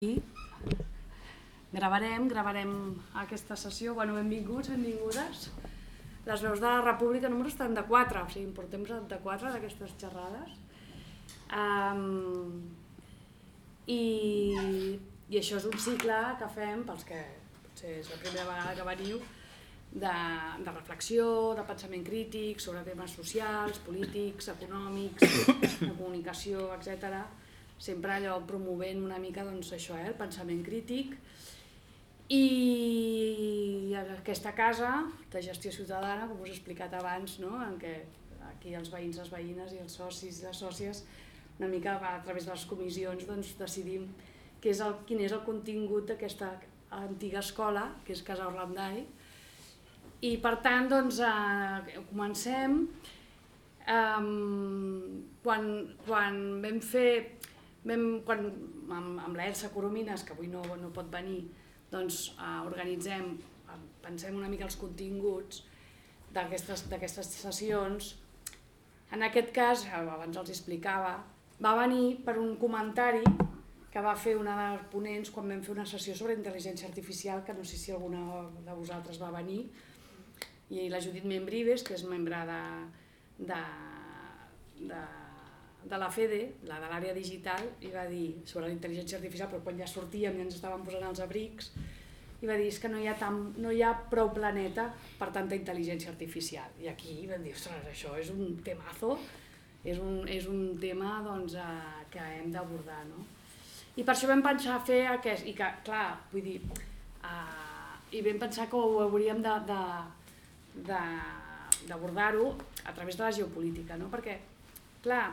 I gravarem, gravarem aquesta sessió. Bueno, benvinguts, benvingudes. Les veus de la República número 74, o sigui, en portem 74 d'aquestes xerrades. Um, i, I això és un cicle que fem, pels que potser és la primera vegada que veniu, de, de reflexió, de pensament crític sobre temes socials, polítics, econòmics, de comunicació, etc sempre allò promovent una mica doncs, això, eh, el pensament crític. I aquesta casa de gestió ciutadana, com us he explicat abans, no? en què aquí els veïns, les veïnes i els socis les sòcies, una mica a través de les comissions doncs, decidim què és el, quin és el contingut d'aquesta antiga escola, que és Casa Orlandai. I per tant, doncs, eh, comencem. Um, quan, quan vam fer vam, quan, amb, amb l'Elsa Coromines, que avui no, no pot venir, doncs eh, organitzem, pensem una mica els continguts d'aquestes sessions. En aquest cas, abans els explicava, va venir per un comentari que va fer una dels ponents quan vam fer una sessió sobre intel·ligència artificial, que no sé si alguna de vosaltres va venir, i la Judit Membrives, que és membre de, de, de de la FEDE, la de l'àrea digital, i va dir sobre la intel·ligència artificial, però quan ja sortíem i ens estàvem posant els abrics, i va dir és que no hi ha, tam, no hi ha prou planeta per tanta intel·ligència artificial. I aquí vam dir, ostres, això és un temazo, és un, és un tema doncs, eh, que hem d'abordar. No? I per això vam pensar fer aquest, i que, clar, vull dir, eh, i vam pensar que ho hauríem d'abordar-ho a través de la geopolítica, no? perquè, clar,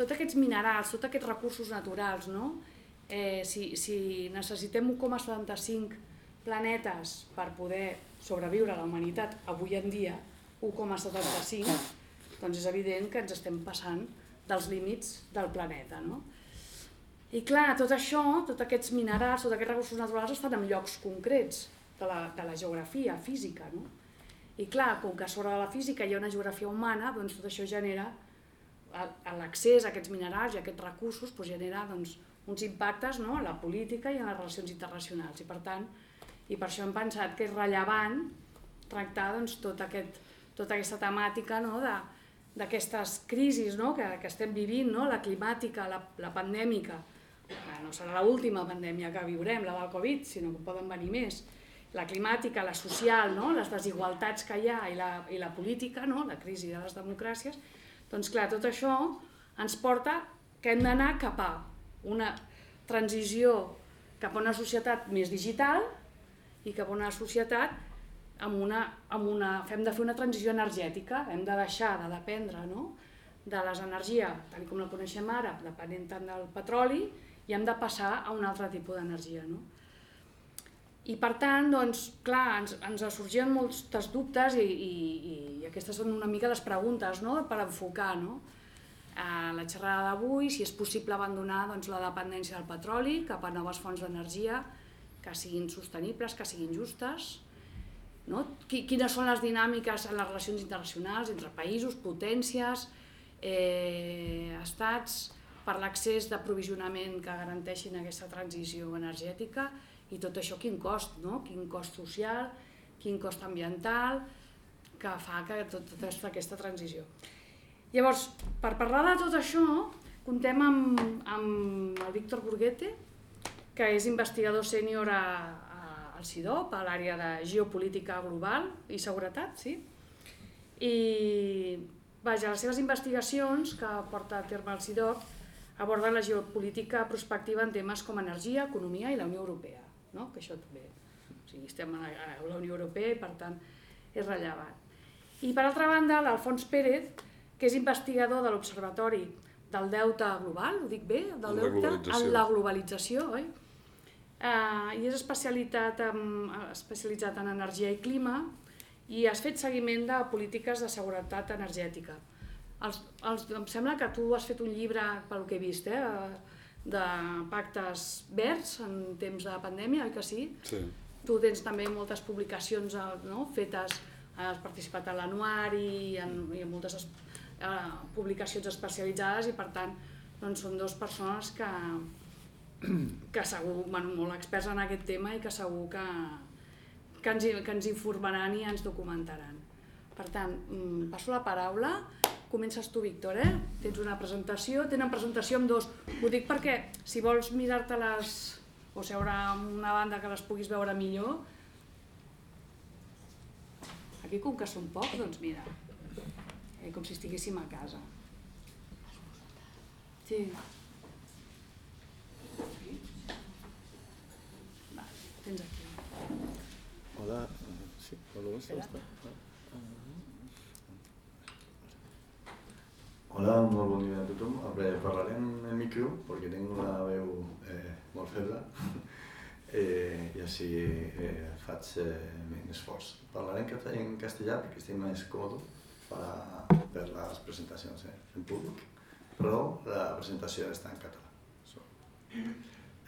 tots aquests minerals, tots aquests recursos naturals, no? eh, si, si necessitem 1,75 planetes per poder sobreviure a la humanitat avui en dia, 1,75, doncs és evident que ens estem passant dels límits del planeta. No? I clar, tot això, tots aquests minerals, tots aquests recursos naturals estan en llocs concrets de la, de la geografia física. No? I clar, com que sobre la física hi ha una geografia humana, doncs tot això genera l'accés a aquests minerals i a aquests recursos doncs, genera doncs, uns impactes no? a la política i a les relacions internacionals. I per tant, i per això hem pensat que és rellevant tractar doncs, tot aquest, tota aquesta temàtica no? d'aquestes crisis no? que, que estem vivint, no? la climàtica, la, la pandèmica, no serà l'última pandèmia que viurem, la del Covid, sinó que poden venir més, la climàtica, la social, no? les desigualtats que hi ha i la, i la política, no? la crisi de les democràcies, doncs clar, tot això ens porta que hem d'anar cap a una transició cap a una societat més digital i cap a una societat amb una, amb una, hem de fer una transició energètica, hem de deixar de dependre no? de les energies, tal com la coneixem ara, depenent tant del petroli, i hem de passar a un altre tipus d'energia. No? I per tant, doncs, clar, ens, ens sorgien molts dubtes i, i, i aquestes són una mica les preguntes no? per enfocar no? a la xerrada d'avui, si és possible abandonar doncs, la dependència del petroli cap a noves fonts d'energia que siguin sostenibles, que siguin justes, no? quines són les dinàmiques en les relacions internacionals entre països, potències, eh, estats, per l'accés d'aprovisionament que garanteixin aquesta transició energètica, i tot això quin cost, no? quin cost social, quin cost ambiental, que fa que tot, tota aquesta transició. Llavors, per parlar de tot això, contem amb, amb el Víctor Burguete, que és investigador sènior a, a, al CIDOP, a l'àrea de geopolítica global i seguretat, sí? I vaja, les seves investigacions que porta a terme el CIDOP aborden la geopolítica prospectiva en temes com energia, economia i la Unió Europea no? que això també, o sigui, estem a la, a la Unió Europea i per tant és rellevant. I per altra banda, l'Alfons Pérez, que és investigador de l'Observatori del Deute Global, ho dic bé, del deute, en la globalització, oi? Uh, i és especialitat en, especialitzat en energia i clima i has fet seguiment de polítiques de seguretat energètica. Els, els, em sembla que tu has fet un llibre, pel que he vist, eh, de pactes verds en temps de pandèmia, oi que sí? Sí. Tu tens també moltes publicacions eh, no? fetes, has participat a l'anuari i en, i en moltes eh, publicacions especialitzades i per tant doncs, són dues persones que, que segur, bueno, molt experts en aquest tema i que segur que, que, ens, que ens informaran i ens documentaran. Per tant, mm, passo la paraula, comences tu, Víctor, eh? Tens una presentació, tenen presentació amb dos. Ho dic perquè si vols mirar-te-les o seure en una banda que les puguis veure millor, aquí com que són pocs, doncs mira, eh, com si estiguéssim a casa. Sí. tens aquí. Hola, sí, hola, està. Hola, molt bon dia a tothom. Parlarem en micro perquè tinc una veu eh, molt feble eh, i així eh, faig eh, menys esforç. Parlarem en castellà perquè estic més còmode per, a, per les presentacions eh, en públic, però la presentació està en català. So.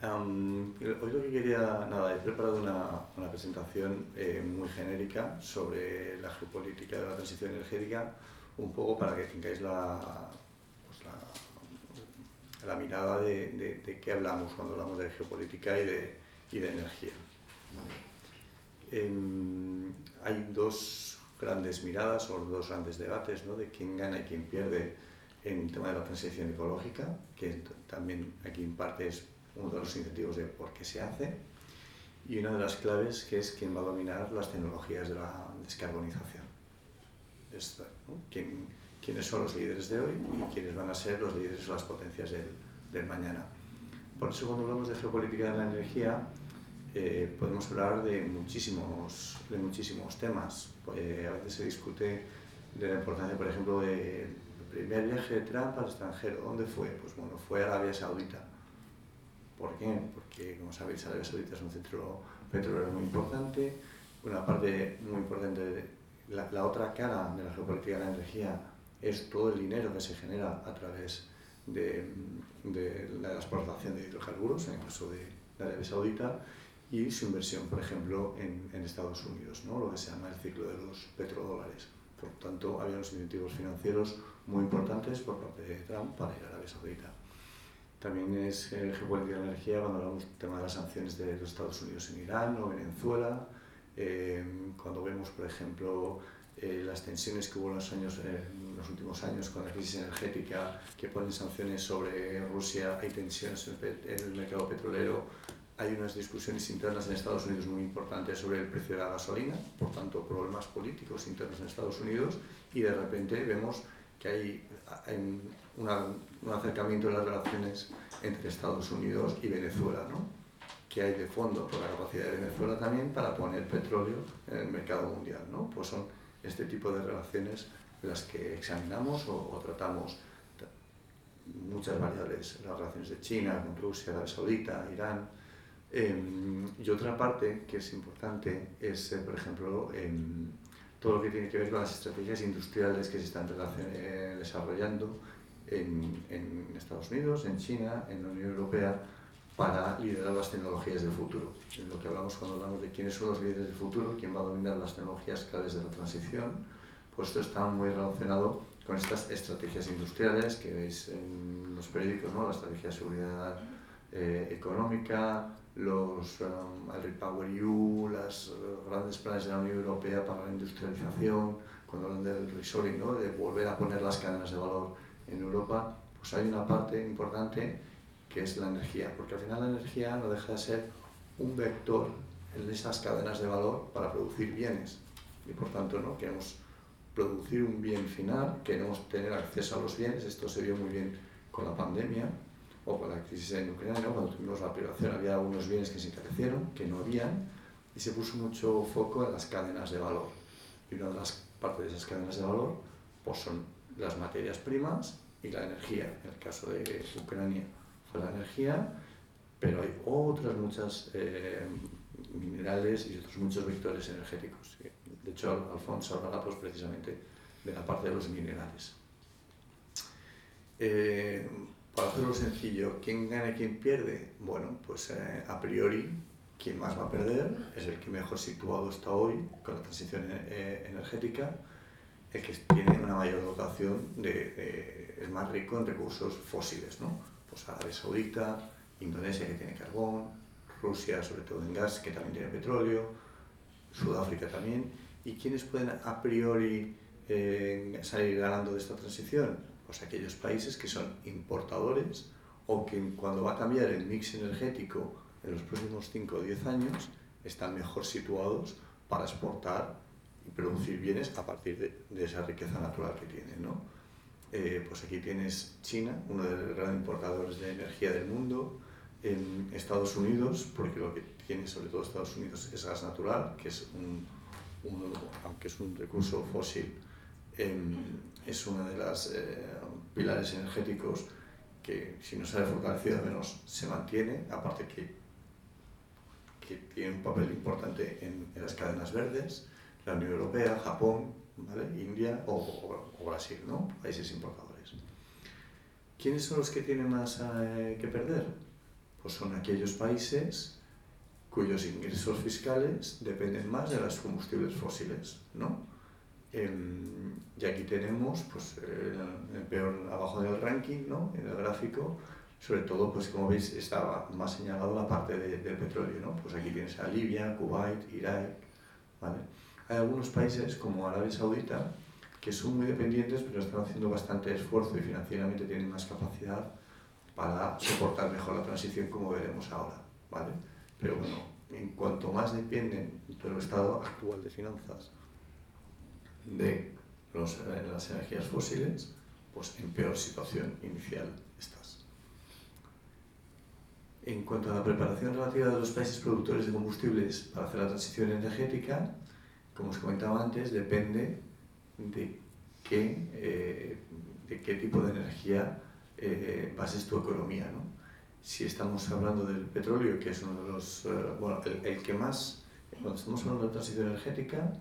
Um, hoy lo que quería, nada, he preparado una, una presentación eh, muy genérica sobre la geopolítica de la transición energética, un poco para que tengáis la, pues la, mirada de, de, qué hablamos cuando hablamos de geopolítica y de, de energía. Eh, hay dos grandes miradas o dos grandes debates ¿no? de quién gana y quién pierde en el tema de la transición ecológica, que también aquí en parte es uno de los incentivos de por qué se hace, y una de las claves que es quién va a dominar las tecnologías de la descarbonización. Esto, ¿no? ¿Quién, quiénes son los líderes de hoy y quiénes van a ser los líderes o las potencias del, del mañana. Por eso cuando hablamos de geopolítica de la energía, eh, podemos hablar de muchísimos, de muchísimos temas. Pues, a veces se discute de la importancia, por ejemplo, del primer viaje de Trump al extranjero. ¿Dónde fue? Pues bueno, fue a Arabia Saudita. ¿Por qué? Porque, como sabéis, Arabia Saudita es un centro petrolero muy importante. Una parte muy importante, de la, la, otra cara de la geopolítica de la energía es todo el dinero que se genera a través de, de la exportación de hidrocarburos, en el caso de, Arabia Saudita, y su inversión, por ejemplo, en, en, Estados Unidos, ¿no? lo que se llama el ciclo de los petrodólares. Por tanto, había unos incentivos financieros muy importantes por parte de Trump para ir a Arabia Saudita. También es eh, geopolítica de la energía cuando hablamos del tema de las sanciones de los Estados Unidos en Irán o Venezuela, eh, cuando vemos, por ejemplo, eh, las tensiones que hubo en los, años, en los últimos años con la crisis energética que ponen sanciones sobre Rusia, hay tensiones en el mercado petrolero, hay unas discusiones internas en Estados Unidos muy importantes sobre el precio de la gasolina, por tanto problemas políticos internos en Estados Unidos y de repente vemos que hay, una, un acercamiento de las relaciones entre Estados Unidos y Venezuela, ¿no? Que hay de fondo por la capacidad de Venezuela también para poner petróleo en el mercado mundial. ¿no? Pues son este tipo de relaciones las que examinamos o, o tratamos muchas variables, las relaciones de China con Rusia, Arabia Saudita, Irán. Eh, y otra parte que es importante es, eh, por ejemplo, eh, todo lo que tiene que ver con las estrategias industriales que se están eh, desarrollando en, en, Estados Unidos, en China, en la Unión Europea, para liderar las tecnologías del futuro. Es lo que hablamos cuando hablamos de quiénes son los líderes del futuro, quién va a dominar las tecnologías claves de la transición, pues esto está muy relacionado con estas estrategias industriales que veis en los periódicos, ¿no? la estrategia de seguridad eh, económica, los, um, el Repower EU, los grandes planes de la Unión Europea para la industrialización, cuando hablan del reshoring, ¿no? de volver a poner las cadenas de valor en Europa, pues hay una parte importante que es la energía, porque al final la energía no deja de ser un vector en esas cadenas de valor para producir bienes. Y por tanto, ¿no? queremos producir un bien final, queremos tener acceso a los bienes, esto se vio muy bien con la pandemia o con la crisis en Ucrania, ¿no? cuando tuvimos la privación había algunos bienes que se encarecieron, que no habían, y se puso mucho foco en las cadenas de valor. Y una de las partes de esas cadenas de valor pues son las materias primas y la energía. En el caso de Ucrania fue la energía, pero hay otras muchas eh, minerales y otros muchos vectores energéticos. De hecho, Alfonso hablará pues, precisamente de la parte de los minerales. Eh, para hacerlo sencillo, ¿quién gana y quién pierde? Bueno, pues eh, a priori, quien más va a perder es el que mejor situado está hoy con la transición energética, el que tiene una mayor dotación, de, de, es más rico en recursos fósiles, ¿no? Pues Arabia Saudita, Indonesia que tiene carbón, Rusia sobre todo en gas que también tiene petróleo, Sudáfrica también. ¿Y quiénes pueden a priori eh, salir ganando de esta transición? Pues aquellos países que son importadores o que cuando va a cambiar el mix energético en los próximos 5 o 10 años están mejor situados para exportar y producir bienes a partir de, esa riqueza natural que tienen. ¿no? Eh, pues aquí tienes China, uno de los grandes importadores de energía del mundo, en Estados Unidos, porque lo que tiene sobre todo Estados Unidos es gas natural, que es un, aunque es un recurso fósil, em, es uno de los eh, pilares energéticos que si no se ha fortalecido al menos se mantiene, aparte que, que tiene un papel importante en, las cadenas verdes, la Unión Europea, Japón, ¿vale? India o, o, Brasil, ¿no? países importadores. ¿Quiénes son los que tienen más eh, que perder? Pues son aquellos países cuyos ingresos fiscales dependen más de los combustibles fósiles, ¿no? Em, y aquí tenemos, pues, el, peor abajo del ranking, ¿no? En el gráfico, sobre todo, pues como veis, estaba más señalado la parte del petróleo, ¿no? Pues aquí tienes a Libia, Kuwait, Irak, ¿vale? Hay algunos países, como Arabia Saudita, que son muy dependientes, pero están haciendo bastante esfuerzo y financieramente tienen más capacidad para soportar mejor la transición, como veremos ahora, ¿vale? Pero bueno, en cuanto más dependen del estado actual de finanzas de los, eh, las energías fósiles, pues en peor situación inicial estás. En cuanto a la preparación relativa de los países productores de combustibles para hacer la transición energética, como os comentaba antes, depende de qué, eh, de qué tipo de energía eh, bases tu economía. ¿no? Si estamos hablando del petróleo, que es uno de los, eh, bueno, el, el que más, cuando estamos hablando de transición energética,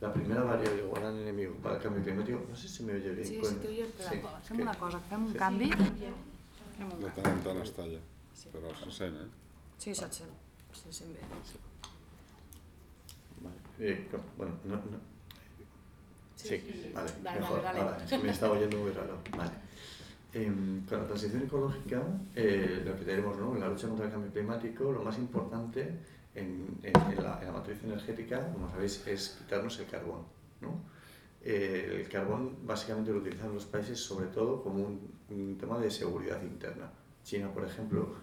la primera variable o gran enemigo para el cambio climático, no sé si me oye bien. Sí, sí, t'oye, però sí, fem que... una cosa, fem un sí. canvi. Un de tant en tant es talla, sí. però se sent, eh? Sí, se't sent, se sent bé. Sí. Vale. Eh, bueno, no, no. Sí, sí, sí. vale, dale, mejor. Dale, dale. Me estaba oyendo muy raro. Vale. Eh, con la transición ecológica, eh, lo que tenemos ¿no? en la lucha contra el cambio climático, lo más importante en, en, la, en, la, matriz energética, como sabéis, es quitarnos el carbón. ¿no? Eh, el carbón básicamente lo utilizan los países sobre todo como un, un tema de seguridad interna. China, por ejemplo,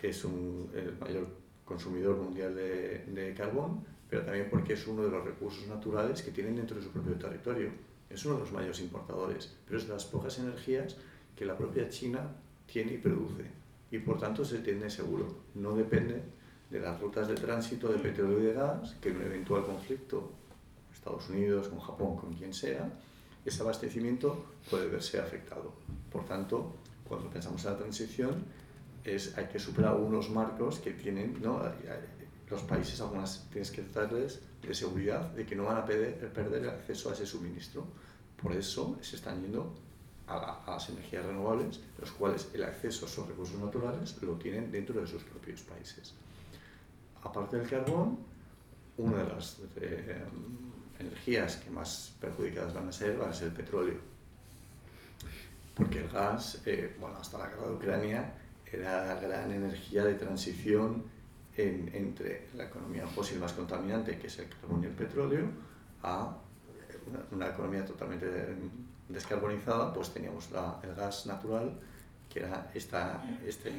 es un, el mayor consumidor mundial de, carbón, pero también porque es uno de los recursos naturales que tienen dentro de su propio territorio. Es uno de los mayores importadores, pero es de las pocas energías que la propia China tiene y produce. Y por tanto se tiene seguro. No depende de las rutas de tránsito de petróleo y de gas, que en un eventual conflicto, Estados Unidos, con Japón, con quien sea, ese abastecimiento puede verse afectado. Por tanto, cuando pensamos en la transición, es, hay que superar unos marcos que tienen ¿no? los países, algunas tienes que darles de seguridad de que no van a perder, el acceso a ese suministro. Por eso se están yendo a, a, las energías renovables, los cuales el acceso a esos recursos naturales lo tienen dentro de sus propios países aparte del carbón, una de las eh, energías que más perjudicadas van a ser va a ser el petróleo. Porque el gas, eh, bueno, hasta la guerra de Ucrania, era gran energía de transición en, entre la economía fósil más contaminante, que es el carbón y el petróleo, a una, una economía totalmente descarbonizada, pues teníamos la, el gas natural, que era esta, este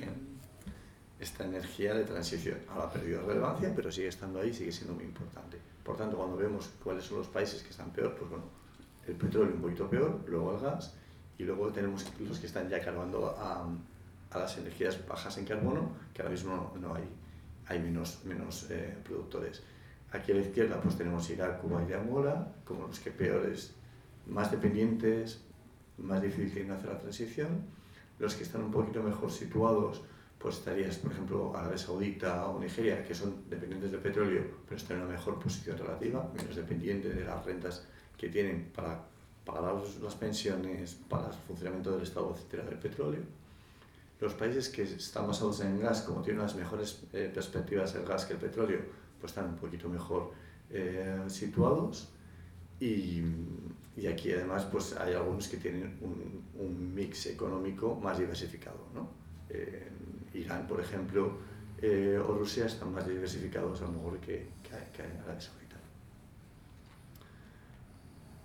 esta energía de transición. Ahora ha perdido relevancia, pero sigue estando ahí, sigue siendo muy importante. Por tanto, cuando vemos cuáles son los países que están peor, pues bueno, el petróleo un poquito peor, luego el gas, y luego tenemos los que están ya cargando a, a las energías bajas en carbono, que ahora mismo no, hay, hay menos, menos eh, productores. Aquí a la izquierda pues tenemos Irak, Cuba y Angola, como los que peores, más dependientes, más difícil hacer la transición. Los que están un poquito mejor situados, pues estarías, por ejemplo, Arabia Saudita o Nigeria, que son dependientes del petróleo, pero están en una mejor posición relativa, menos dependiente de las rentas que tienen para pagar las pensiones, para el funcionamiento del Estado, etcétera, del petróleo. Los países que están basados en gas, como tienen unas mejores eh, perspectivas el gas que el petróleo, pues están un poquito mejor eh, situados. Y, y, aquí además pues hay algunos que tienen un, mix económico más diversificado. ¿no? Eh, Irán, por ejemplo, eh, o Rusia están más diversificados a lo mejor que, que, Arabia Saudita.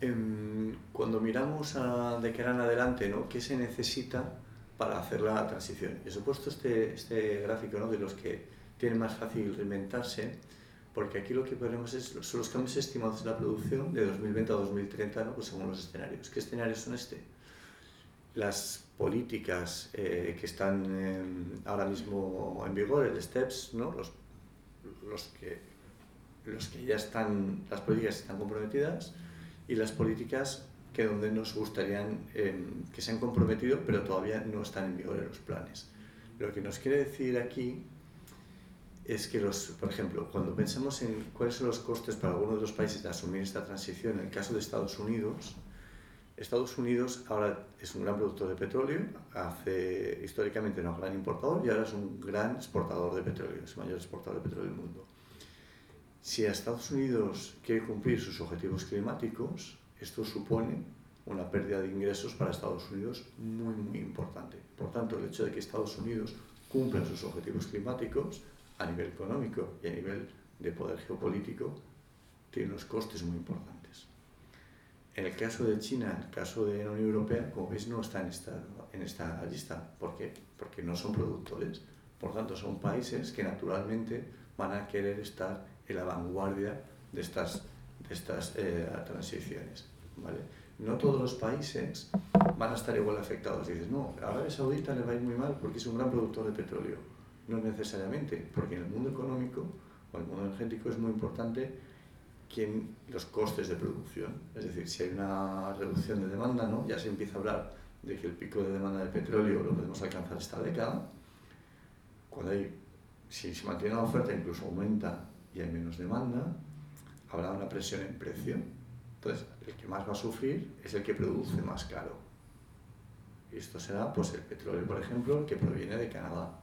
Em, cuando miramos de cara en adelante, ¿no? ¿qué se necesita para hacer la transición? Y he puesto este, este gráfico ¿no? de los que tienen más fácil reinventarse, porque aquí lo que ponemos es, son los cambios estimados en la producción de 2020 a 2030, ¿no? pues según los escenarios. ¿Qué escenarios son este? Las políticas eh, que están ahora mismo en vigor, el STEPS, ¿no? los, los, que, los que ya están, las políticas están comprometidas y las políticas que donde nos gustaría em, que se han comprometido pero todavía no están en vigor en los planes. Lo que nos quiere decir aquí es que, los, por ejemplo, cuando pensamos en cuáles son los costes para algunos de los países de asumir esta transición, en el caso de Estados Unidos, Estados Unidos ahora es un gran productor de petróleo, hace históricamente era un gran importador y ahora es un gran exportador de petróleo, es el mayor exportador de petróleo del mundo. Si Estados Unidos quiere cumplir sus objetivos climáticos, esto supone una pérdida de ingresos para Estados Unidos muy, muy importante. Por tanto, el hecho de que Estados Unidos cumpla sus objetivos climáticos a nivel económico y a nivel de poder geopolítico tiene unos costes muy importantes. En el caso de China, en el caso de la Unión Europea, como veis, no está en esta, en esta lista. ¿Por qué? Porque no son productores. Por tanto, son países que naturalmente van a querer estar en la vanguardia de estas, de estas eh, transiciones. ¿Vale? No todos los países van a estar igual afectados. Dices, no, a Arabia Saudita le va a ir muy mal porque es un gran productor de petróleo no necesariamente, porque en el mundo económico o el mundo energético es muy importante los costes de producción. Es decir, si hay una reducción de demanda, ¿no? ya se empieza a hablar de que el pico de demanda de petróleo lo podemos alcanzar esta década. Cuando hay, si se mantiene la oferta, incluso aumenta y hay menos demanda, habrá una presión en precio. Entonces, el que más va a sufrir es el que produce más caro. Y esto será pues, el petróleo, por ejemplo, el que proviene de Canadá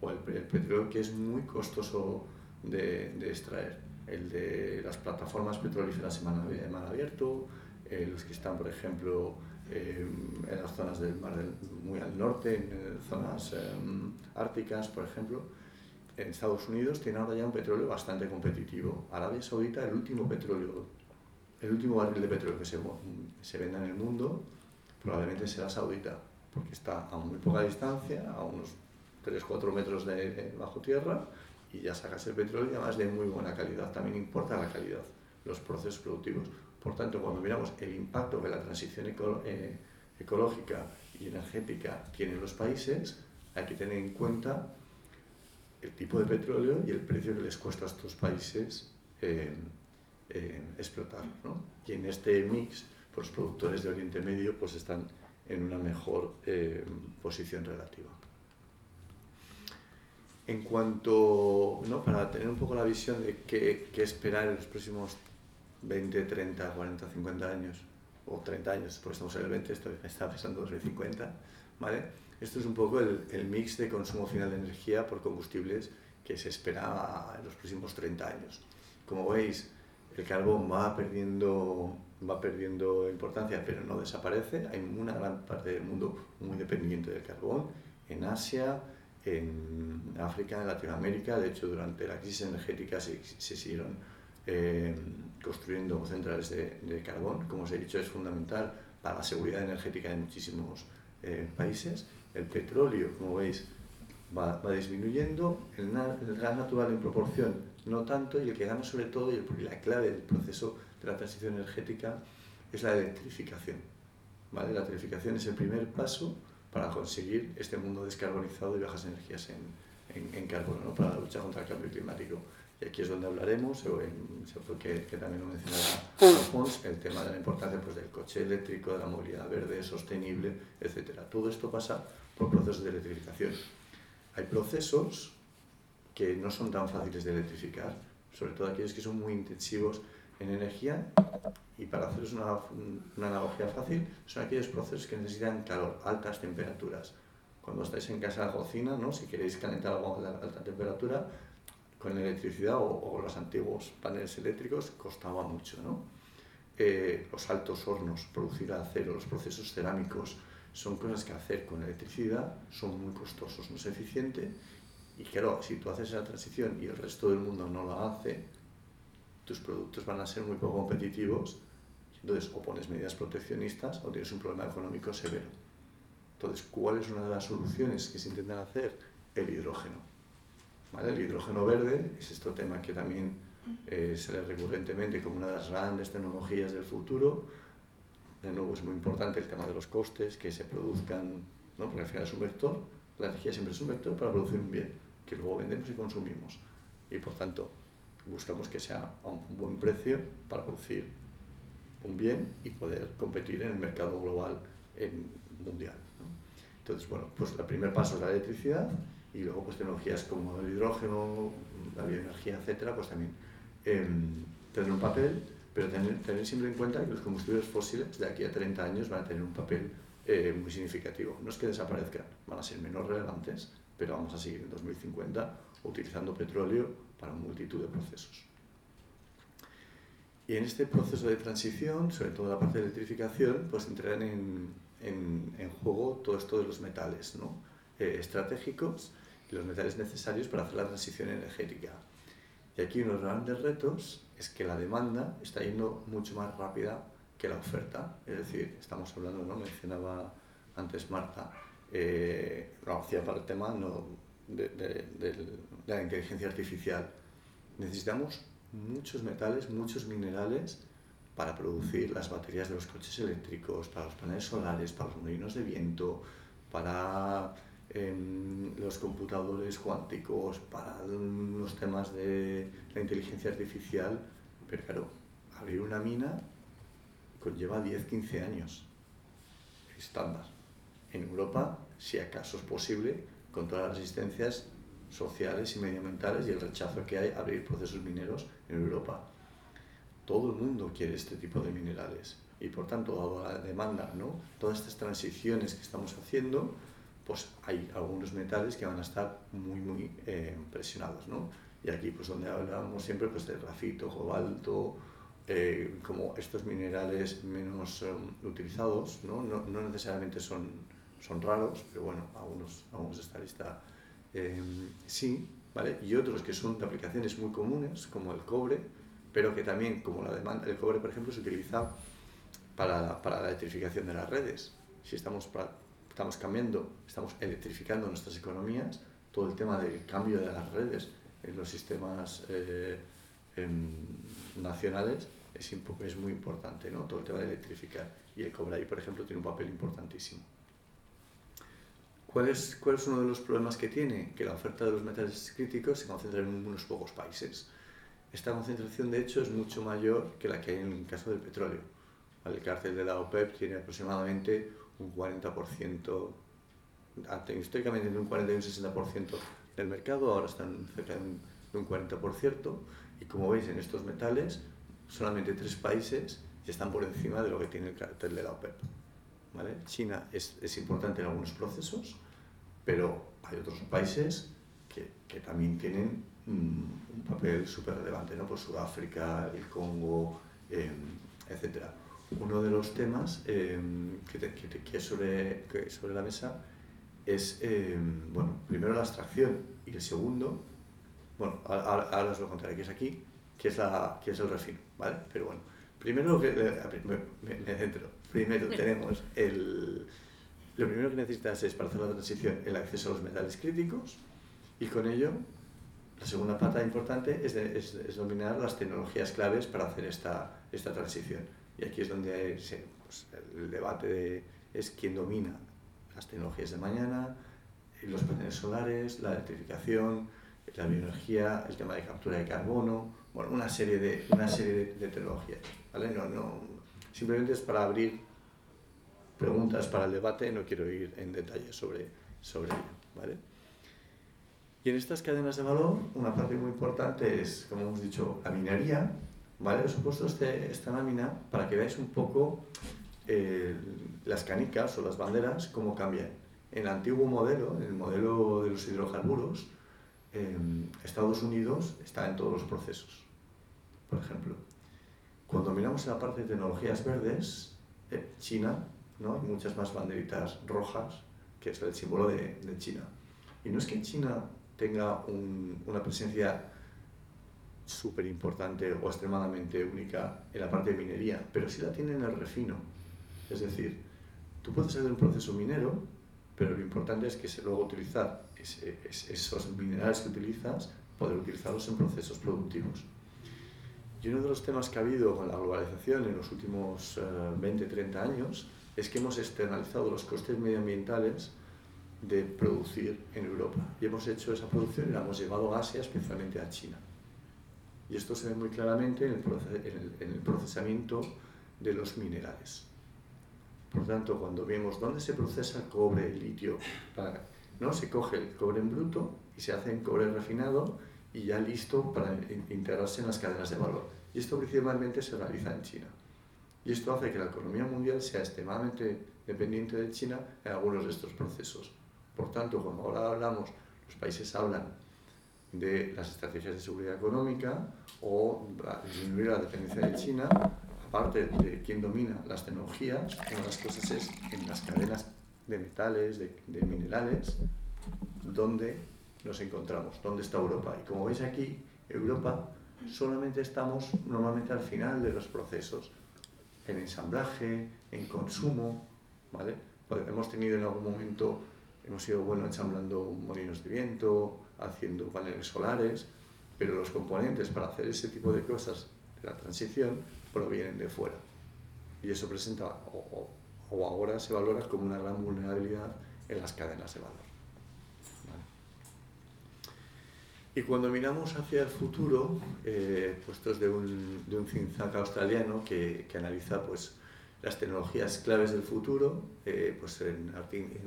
o el, petróleo que es muy costoso de, extraer. El de las plataformas petrolíferas en mar, abierto, eh, los que están, por ejemplo, en las zonas del mar muy al norte, en zonas em, árticas, por ejemplo. En Estados Unidos tiene ahora ya un petróleo bastante competitivo. Arabia Saudita, el último petróleo, el último barril de petróleo que se, se venda en el mundo, probablemente será saudita, porque está a muy poca distancia, a unos 3-4 metros de, bajo tierra y ya sacas el petróleo y además de muy buena calidad. También importa la calidad, los procesos productivos. Por tanto, cuando miramos el impacto que la transición eh, ecológica y energética tiene en los países, hay que tener en cuenta el tipo de petróleo y el precio que les cuesta a estos países eh, eh, explotar. ¿no? Y en este mix, pues, los productores de Oriente Medio pues, están en una mejor posición relativa. En cuanto, ¿no? para tener un poco la visión de qué, qué, esperar en los próximos 20, 30, 40, 50 años, o 30 años, porque estamos en el 20, esto está pensando 2050, ¿vale? Esto es un poco el, el, mix de consumo final de energía por combustibles que se espera en los próximos 30 años. Como veis, el carbón va perdiendo, va perdiendo importancia, pero no desaparece. Hay una gran parte del mundo muy dependiente del carbón. En Asia, en África, en Latinoamérica. De hecho, durante la crisis energética se, se siguieron eh, construyendo centrales de, carbón. Como os he dicho, es fundamental para la seguridad energética de muchísimos eh, países. El petróleo, como veis, va, va disminuyendo. El, el, gas natural en proporción no tanto. Y el que gana sobre todo, y la clave del proceso de la transición energética, es la electrificación. ¿vale? La electrificación es el primer paso para conseguir este mundo descarbonizado y bajas energías en, en, carbono, ¿no? para luchar contra el cambio climático. Y aquí es donde hablaremos, o en, que, que, también lo mencionaba Alfons, el tema de la importancia pues, del coche eléctrico, de la movilidad verde, sostenible, etc. Todo esto pasa por procesos de electrificación. Hay procesos que no son tan fáciles de electrificar, sobre todo aquellos que son muy intensivos en energía y para haceros una, una, analogía fácil, son aquellos procesos que necesitan calor, altas temperaturas. Cuando estáis en casa de cocina, ¿no? si queréis calentar algo a alta temperatura, con electricidad o, los antiguos paneles eléctricos costaba mucho. ¿no? Eh, los altos hornos, producir acero, los procesos cerámicos, son cosas que hacer con electricidad son muy costosos, no es eficiente. Y claro, si tú haces esa transición y el resto del mundo no la hace, tus productos van a ser muy poco competitivos. Entonces, o pones medidas proteccionistas o tienes un problema económico severo. Entonces, ¿cuál es una de las soluciones que se intentan hacer? El hidrógeno. ¿Vale? El hidrógeno verde es este tema que también eh, se ve recurrentemente como una de las grandes tecnologías del futuro. De nuevo, es muy importante el tema de los costes, que se produzcan, ¿no? porque al final es un vector, la energía siempre es un vector para producir un bien, que luego vendemos y consumimos. Y por tanto, buscamos que sea a un buen precio para producir un bien y poder competir en el mercado global en, mundial. Entonces, bueno, pues el primer paso es la electricidad y luego pues tecnologías como el hidrógeno, la bioenergía, etcétera, pues también eh, tener un papel, pero tener, tener, siempre en cuenta que los combustibles fósiles de aquí a 30 años van a tener un papel eh, muy significativo. No es que desaparezcan, van a ser menos relevantes, pero vamos a seguir en 2050 utilizando petróleo para multitud de procesos. Y en este proceso de transición, sobre todo la parte de electrificación, pues entrarán en, en, en juego todo esto de los metales ¿no? eh, estratégicos y los metales necesarios para hacer la transición energética. Y aquí uno de los grandes retos es que la demanda está yendo mucho más rápida que la oferta. Es decir, estamos hablando, ¿no? mencionaba antes Marta, eh, para el tema ¿no? de, de, la inteligencia artificial. Necesitamos muchos metales, muchos minerales para producir las baterías de los coches eléctricos, para los paneles solares, para los molinos de viento, para eh, los computadores cuánticos, para los temas de la inteligencia artificial. Pero claro, abrir una mina conlleva 10-15 años estándar. En Europa, si acaso es posible, con todas las resistencias sociales y medioambientales y el rechazo que hay a abrir procesos mineros en Europa. Todo el mundo quiere este tipo de minerales y por tanto, dado la demanda, ¿no? todas estas transiciones que estamos haciendo, pues hay algunos metales que van a estar muy, muy eh, presionados. ¿no? Y aquí, pues donde hablamos siempre pues, de grafito, cobalto, eh, como estos minerales menos um, utilizados, ¿no? No, no, necesariamente son, son raros, pero bueno, algunos, algunos de esta lista eh, sí, ¿vale? Y otros que son de aplicaciones muy comunes, como el cobre, pero que también, como la demanda, el cobre, por ejemplo, se utiliza para, para la electrificación de las redes. Si estamos, para, estamos cambiando, estamos electrificando nuestras economías, todo el tema del cambio de las redes en los sistemas eh, en, nacionales es, es muy importante, ¿no? todo el tema de electrificar. Y el cobre ahí, por ejemplo, tiene un papel importantísimo. ¿Cuál es, ¿Cuál es uno de los problemas que tiene? Que la oferta de los metales críticos se concentra en unos pocos países. Esta concentración, de hecho, es mucho mayor que la que hay en el caso del petróleo. El cárcel de la OPEP tiene aproximadamente un 40%, históricamente de un 40 y un 60% del mercado, ahora están cerca de un, de un 40%, y como veis en estos metales, solamente tres países ya están por encima de lo que tiene el cártel de la OPEP. ¿Vale? China es, es importante en algunos procesos, pero hay otros países que, que también tienen mm, un papel súper relevante, ¿no? Por Sudáfrica, el Congo, eh, etc. Uno de los temas eh, que, te, que, que, sobre, que sobre la mesa es, eh, bueno, primero la abstracción y el segundo, bueno, ahora, ahora, os lo contaré, que es aquí, que es, la, que es el refino, ¿vale? Pero bueno, primero me, me, me centro, primero tenemos el, lo primero que necesitas es para hacer la transición el acceso a los metales críticos y con ello la segunda pata importante es, de, es, es dominar las tecnologías claves para hacer esta, esta transición. Y aquí es donde pues, el debate de, es quién domina las tecnologías de mañana, los paneles solares, la electrificación, la bioenergía, el tema de captura de carbono, bueno, una serie de, una serie de, de tecnologías. ¿vale? No, no, simplemente es para abrir preguntas para el debate, no quiero ir en detalle sobre, sobre ello. ¿vale? Y en estas cadenas de valor, una parte muy importante es, como hemos dicho, la minería. ¿vale? Os he puesto este, esta lámina para que veáis un poco eh, las canicas o las banderas, cómo cambian. En el antiguo modelo, en el modelo de los hidrocarburos, eh, Estados Unidos está en todos los procesos. Por ejemplo, cuando miramos la parte de tecnologías verdes, eh, China ¿no? Muchas más banderitas rojas, que es el símbolo de, China. Y no es que China tenga un, una presencia súper importante o extremadamente única en la parte de minería, pero sí la tiene en el refino. Es decir, tú puedes hacer un proceso minero, pero lo importante es que se luego utilizar esos minerales que utilizas, poder utilizarlos en procesos productivos. Y uno de los temas que ha habido con la globalización en los últimos 20, eh, 30 años es que hemos externalizado los costes medioambientales de producir en Europa. Y hemos hecho esa producción y la hemos llevado a Asia, especialmente a China. Y esto se ve muy claramente en el, procesamiento de los minerales. Por tanto, cuando vemos dónde se procesa cobre, el litio, ¿no? se coge el cobre en bruto y se hace en cobre refinado y ya listo para integrarse en las cadenas de valor. Y esto principalmente se realiza en China. Y esto hace que la economía mundial sea extremadamente dependiente de China en algunos de estos procesos. Por tanto, cuando ahora hablamos, los países hablan de las estrategias de seguridad económica o disminuir la dependencia de China, aparte de quién domina las tecnologías, una de las cosas es en las cadenas de metales, de, minerales, donde nos encontramos, dónde está Europa. Y como veis aquí, Europa solamente estamos normalmente al final de los procesos, en ensamblaje, en consumo, ¿vale? Pues hemos tenido en algún momento hemos sido buenos ensamblando molinos de viento, haciendo paneles solares, pero los componentes para hacer ese tipo de cosas de la transición provienen de fuera. Y eso presenta, o, ahora se valora como una gran vulnerabilidad en las cadenas de valor. Y cuando miramos hacia el futuro, eh, pues esto es de un, de un australiano que, que analiza pues, las tecnologías claves del futuro, eh, pues en,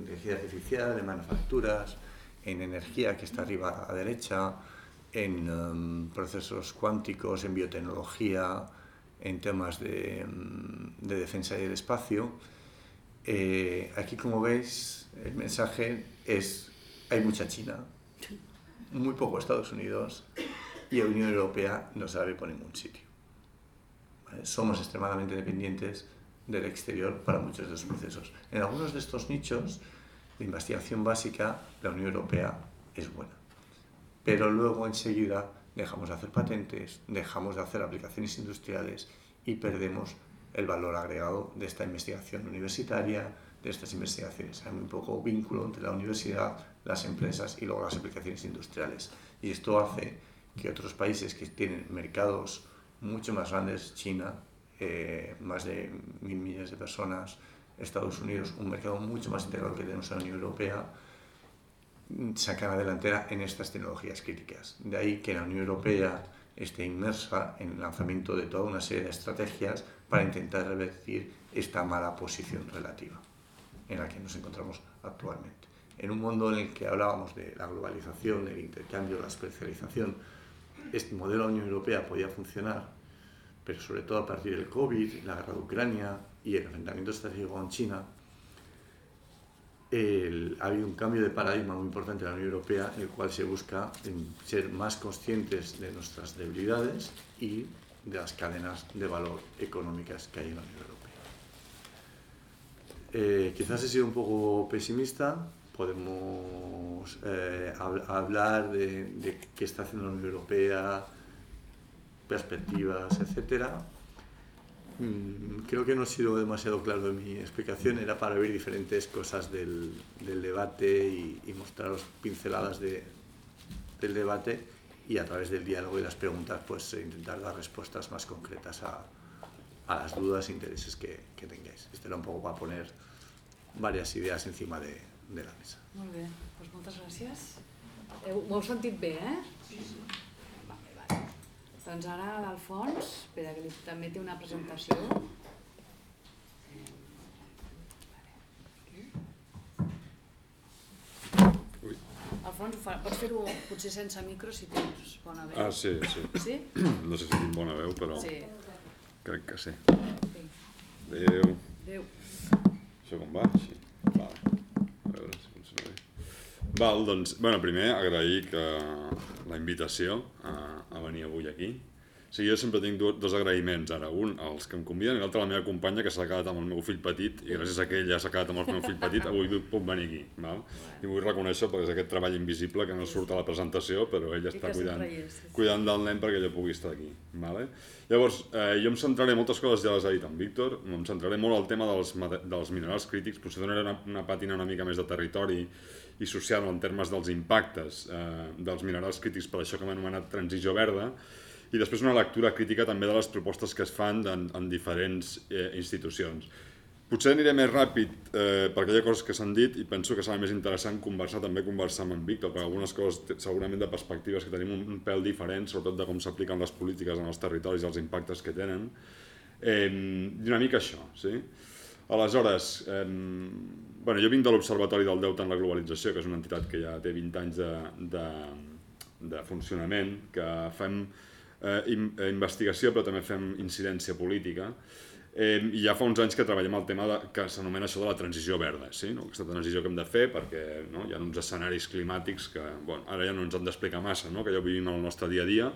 energía artificial, en manufacturas, en energía que está arriba a derecha, en um, procesos cuánticos, en biotecnología, en temas de, um, de defensa del espacio. Eh, aquí, como veis, el mensaje es, hay mucha China, muy poco Estados Unidos y la Unión Europea no sabe por ningún sitio. Somos extremadamente dependientes del exterior para muchos de los procesos. En algunos de estos nichos de investigación básica, la Unión Europea es buena. Pero luego enseguida dejamos de hacer patentes, dejamos de hacer aplicaciones industriales y perdemos el valor agregado de esta investigación universitaria, de estas investigaciones. Hay muy poco vínculo entre la universidad, las empresas y luego las aplicaciones industriales. Y esto hace que otros países que tienen mercados mucho más grandes, China, eh, más de mil millones de personas, Estados Unidos, un mercado mucho más integrado que tenemos en la Unión Europea, sacan a delantera en estas tecnologías críticas. De ahí que la Unión Europea esté inmersa en el lanzamiento de toda una serie de estrategias para intentar revertir esta mala posición relativa en la que nos encontramos actualmente. En un mundo en el que hablábamos de la globalización, el intercambio, la especialización, este modelo de Unión Europea podía funcionar pero sobre todo a partir del COVID, la guerra de Ucrania y el enfrentamiento estratégico con China, ha habido un cambio de paradigma muy importante en la Unión Europea en el cual se busca ser más conscientes de nuestras debilidades y de las cadenas de valor económicas que hay en la Unión Europea. Eh, quizás he sido un poco pesimista, podemos eh, hablar de, de, qué está haciendo la Unión Europea, perspectivas, etcétera. Mm, creo que no ha sido demasiado claro en mi explicación, era para ver diferentes cosas del, debate y, mostraros pinceladas de, del debate y a través del diálogo y las preguntas pues intentar dar respuestas más concretas a, a las dudas e intereses que, que tengáis. Este era un poco para poner varias ideas encima de, de la mesa. Muy bien, pues muchas gracias. Eh, ho heu sentit bé, eh? Sí, sí. Doncs ara l'Alfons, espera que li, també té una presentació. Alfons, pots fer-ho potser sense micro si tens bona veu. Ah, sí, sí. Sí? No sé si tinc bona veu, però sí. Crec que sí. Adéu. Adéu. Això com va? Sí. Vale. A veure si funciona bé. Val, doncs, bueno, primer agrair que la invitació a, a venir avui aquí. Sí, jo sempre tinc do- dos agraïments ara. Un, als que em conviden, i l'altre a la meva companya, que s'ha quedat amb el meu fill petit, i gràcies a que ella s'ha quedat amb el meu fill petit, avui puc venir aquí. Val? I vull reconèixer perquè és aquest treball invisible que no surt a la presentació, però ella està cuidant, és, sí, cuidant del nen perquè jo pugui estar aquí. Vale? Llavors, eh, jo em centraré, moltes coses ja les ha dit en Víctor, em centraré molt al tema dels, dels minerals crítics, potser donaré una, una pàtina una mica més de territori i social en termes dels impactes eh, dels minerals crítics per això que hem anomenat transició verda, i després una lectura crítica també de les propostes que es fan en, en diferents eh, institucions. Potser aniré més ràpid eh, perquè hi ha coses que s'han dit i penso que serà més interessant conversar també conversar amb en Víctor, perquè algunes coses segurament de perspectives que tenim un, un pèl diferent, sobretot de com s'apliquen les polítiques en els territoris i els impactes que tenen. Eh, I una mica això, sí? Aleshores, eh, bueno, jo vinc de l'Observatori del Deute en la Globalització, que és una entitat que ja té 20 anys de, de, de funcionament, que fem eh, eh, investigació però també fem incidència política. Eh, I ja fa uns anys que treballem el tema de, que s'anomena això de la transició verda, sí? no? aquesta transició que hem de fer perquè no? hi ha uns escenaris climàtics que bueno, ara ja no ens han d'explicar massa, no? que ja ho vivim en el nostre dia a dia,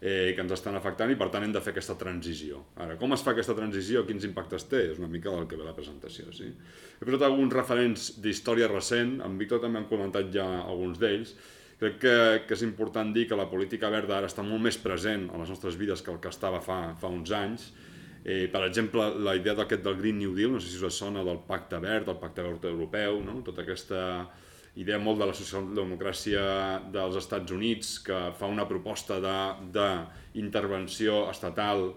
eh, que ens estan afectant i per tant hem de fer aquesta transició. Ara, com es fa aquesta transició, quins impactes té? És una mica del que ve la presentació. Sí? He posat alguns referents d'història recent, en Víctor també han comentat ja alguns d'ells, crec que, que és important dir que la política verda ara està molt més present a les nostres vides que el que estava fa, fa uns anys. Eh, per exemple, la idea d'aquest del Green New Deal, no sé si us sona del Pacte Verd, del Pacte Verd Europeu, no? tota aquesta idea molt de la socialdemocràcia dels Estats Units que fa una proposta d'intervenció estatal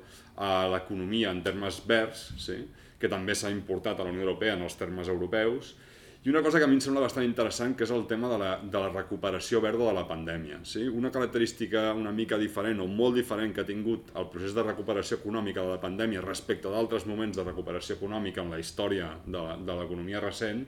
a l'economia en termes verds, sí? que també s'ha importat a la Unió Europea en els termes europeus, i una cosa que a mi em sembla bastant interessant, que és el tema de la, de la recuperació verda de la pandèmia. Sí? Una característica una mica diferent o molt diferent que ha tingut el procés de recuperació econòmica de la pandèmia respecte d'altres moments de recuperació econòmica en la història de, de l'economia recent,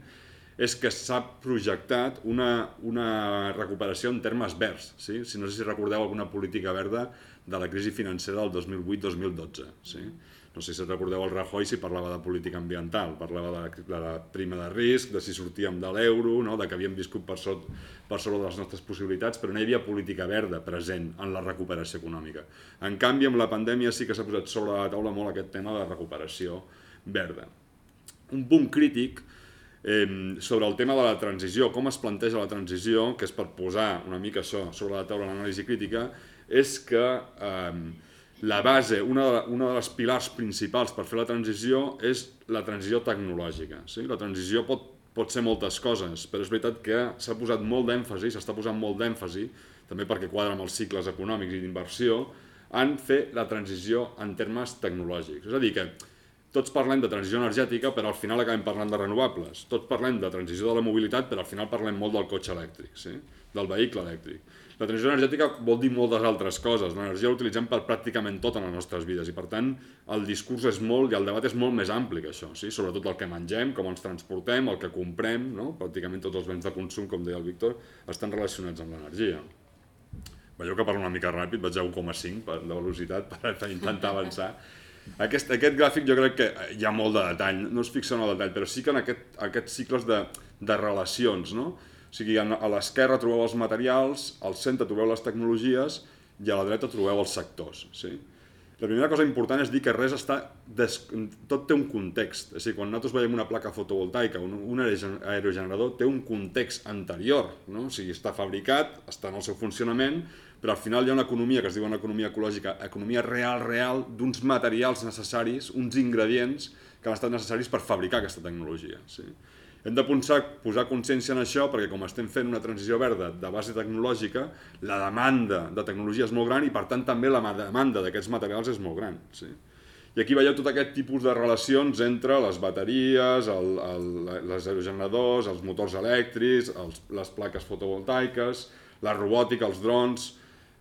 és que s'ha projectat una, una recuperació en termes verds. Sí? Si no sé si recordeu alguna política verda de la crisi financera del 2008-2012. Sí? No sé si recordeu el Rajoy si parlava de política ambiental, parlava de de la prima de risc, de si sortíem de l'euro, no? de que havíem viscut per, sot, per sobre de les nostres possibilitats, però no hi havia política verda present en la recuperació econòmica. En canvi, amb la pandèmia sí que s'ha posat sobre la taula molt aquest tema de la recuperació verda. Un punt crític eh, sobre el tema de la transició, com es planteja la transició, que és per posar una mica això sobre la taula l'anàlisi crítica, és que eh, la base, una una de les pilars principals per fer la transició és la transició tecnològica. Sí? La transició pot, pot ser moltes coses, però és veritat que s'ha posat molt d'èmfasi, s'està posant molt d'èmfasi, també perquè quadra amb els cicles econòmics i d'inversió, en fer la transició en termes tecnològics. És a dir, que tots parlem de transició energètica, però al final acabem parlant de renovables. Tots parlem de transició de la mobilitat, però al final parlem molt del cotxe elèctric, sí? del vehicle elèctric. La transició energètica vol dir moltes altres coses. L'energia l'utilitzem per pràcticament tot en les nostres vides i, per tant, el discurs és molt i el debat és molt més ampli que això, sí? sobretot el que mengem, com ens transportem, el que comprem, no? pràcticament tots els béns de consum, com deia el Víctor, estan relacionats amb l'energia. Veieu que parlo una mica ràpid, vaig a 1,5 per- de velocitat per, intentar avançar. Aquest, aquest gràfic jo crec que hi ha molt de detall, no es fixa en el detall, però sí que en aquest, aquests cicles de, de relacions, no? O sigui, a l'esquerra trobeu els materials, al centre trobeu les tecnologies i a la dreta trobeu els sectors, sí? La primera cosa important és dir que res està... Des... Tot té un context. És a dir, quan nosaltres veiem una placa fotovoltaica, un, un aerogen- aerogenerador, té un context anterior. No? O sigui, està fabricat, està en el seu funcionament, però al final hi ha una economia que es diu una economia ecològica, economia real, real, d'uns materials necessaris, uns ingredients que han estat necessaris per fabricar aquesta tecnologia. Sí? Hem de posar, posar consciència en això perquè com estem fent una transició verda de base tecnològica, la demanda de tecnologia és molt gran i per tant també la ma- demanda d'aquests materials és molt gran. Sí? I aquí veieu tot aquest tipus de relacions entre les bateries, el, el, les aerogeneradors, els motors elèctrics, els, les plaques fotovoltaiques, la robòtica, els drons,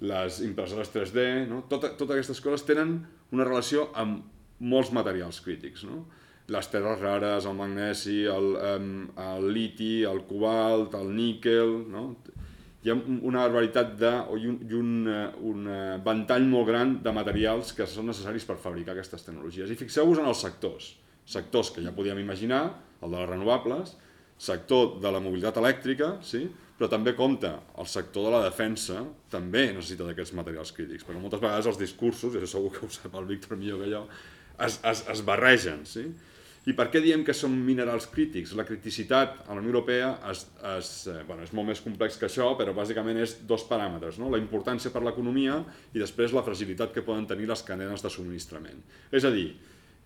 les impressores 3D, no? Tot, totes aquestes coses tenen una relació amb molts materials crítics. No? Les terres rares, el magnesi, el, um, el liti, el cobalt, el níquel... No? Hi ha un- una barbaritat de, i un, i un, eh, un eh, ventall molt gran de materials que són necessaris per fabricar aquestes tecnologies. I fixeu-vos en els sectors. Sectors que ja podíem imaginar, el de les renovables, sector de la mobilitat elèctrica, sí? però també compta el sector de la defensa també necessita d'aquests materials crítics, perquè moltes vegades els discursos, i això segur que ho sap el Víctor millor que jo, es, es, es barregen, sí? I per què diem que són minerals crítics? La criticitat a la Unió Europea es, es, eh, bueno, és molt més complex que això, però bàsicament és dos paràmetres, no? la importància per l'economia i després la fragilitat que poden tenir les cadenes de subministrament. És a dir,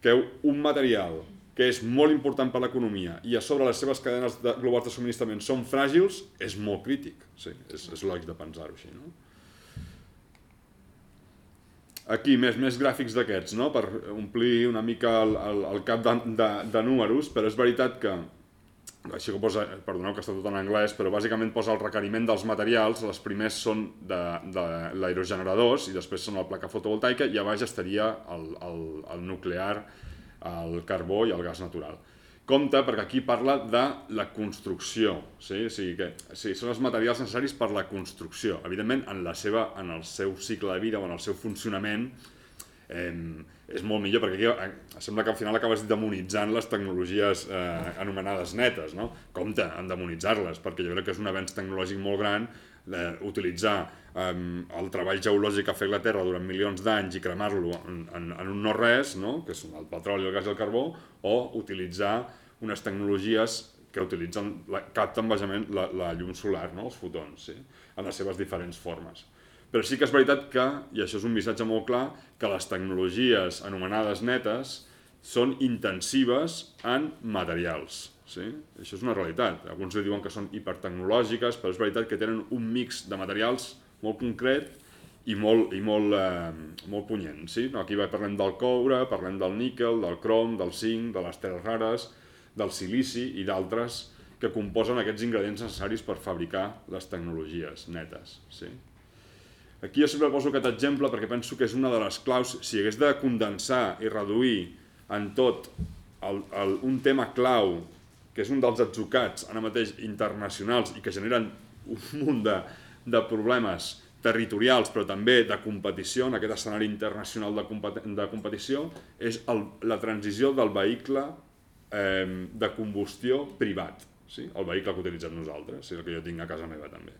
que un material que és molt important per l'economia i a sobre les seves cadenes de, globals de subministrament són fràgils, és molt crític. Sí, és, és lògic de pensar-ho així. No? Aquí, més, més gràfics d'aquests, no? per omplir una mica el, el, el cap de, de, de números, però és veritat que, així que posa, perdoneu que està tot en anglès, però bàsicament posa el requeriment dels materials, les primers són de, de l'aerogeneradors i després són la placa fotovoltaica i a baix estaria el, el, el nuclear, el carbó i el gas natural. Compte, perquè aquí parla de la construcció, sí? o sigui que sí, són els materials necessaris per la construcció. Evidentment, en, la seva, en el seu cicle de vida o en el seu funcionament eh, és molt millor, perquè aquí eh, sembla que al final acabes demonitzant les tecnologies eh, anomenades netes, no? Compte en demonitzar-les, perquè jo crec que és un avenç tecnològic molt gran eh, utilitzar eh, el treball geològic que ha fet la Terra durant milions d'anys i cremar-lo en, en, en un no-res, no? que són el petroli, el gas i el carbó, o utilitzar unes tecnologies que utilitzen, la, capten bàsicament la, la llum solar, no? els fotons, sí? en les seves diferents formes. Però sí que és veritat que, i això és un missatge molt clar, que les tecnologies anomenades netes són intensives en materials. Sí? Això és una realitat. Alguns li diuen que són hipertecnològiques, però és veritat que tenen un mix de materials molt concret i molt, i molt, eh, molt punyent. Sí? No, aquí parlem del coure, parlem del níquel, del crom, del zinc, de les terres rares, del silici i d'altres que composen aquests ingredients necessaris per fabricar les tecnologies netes. Sí? Aquí jo sempre poso aquest exemple perquè penso que és una de les claus, si hagués de condensar i reduir en tot el, el, un tema clau que és un dels atzucats ara mateix internacionals i que generen un munt de, de problemes territorials però també de competició en aquest escenari internacional de, compet de competició és el, la transició del vehicle eh, de combustió privat, sí? el vehicle que utilitzem nosaltres, és el que jo tinc a casa meva també.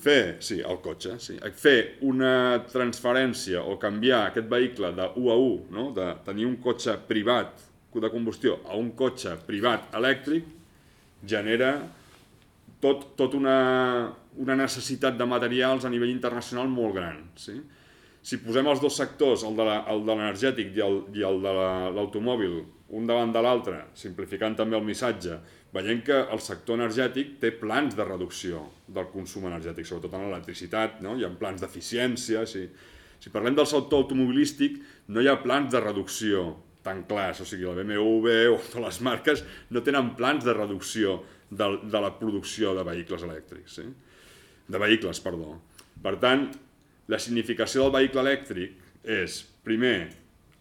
Fer, sí, el cotxe, sí. Fer una transferència o canviar aquest vehicle de 1 a 1, no? de tenir un cotxe privat de combustió a un cotxe privat elèctric genera tot, tot una, una necessitat de materials a nivell internacional molt gran. Sí? Si posem els dos sectors, el de l'energètic i el, i el de l'automòbil, un davant de l'altre, simplificant també el missatge, veiem que el sector energètic té plans de reducció del consum energètic, sobretot en l'electricitat, no? hi ha plans d'eficiència. Si, si parlem del sector automobilístic, no hi ha plans de reducció tan clars, o sigui, la BMW o totes les marques no tenen plans de reducció de, de la producció de vehicles elèctrics, sí? de vehicles, perdó. Per tant, la significació del vehicle elèctric és, primer,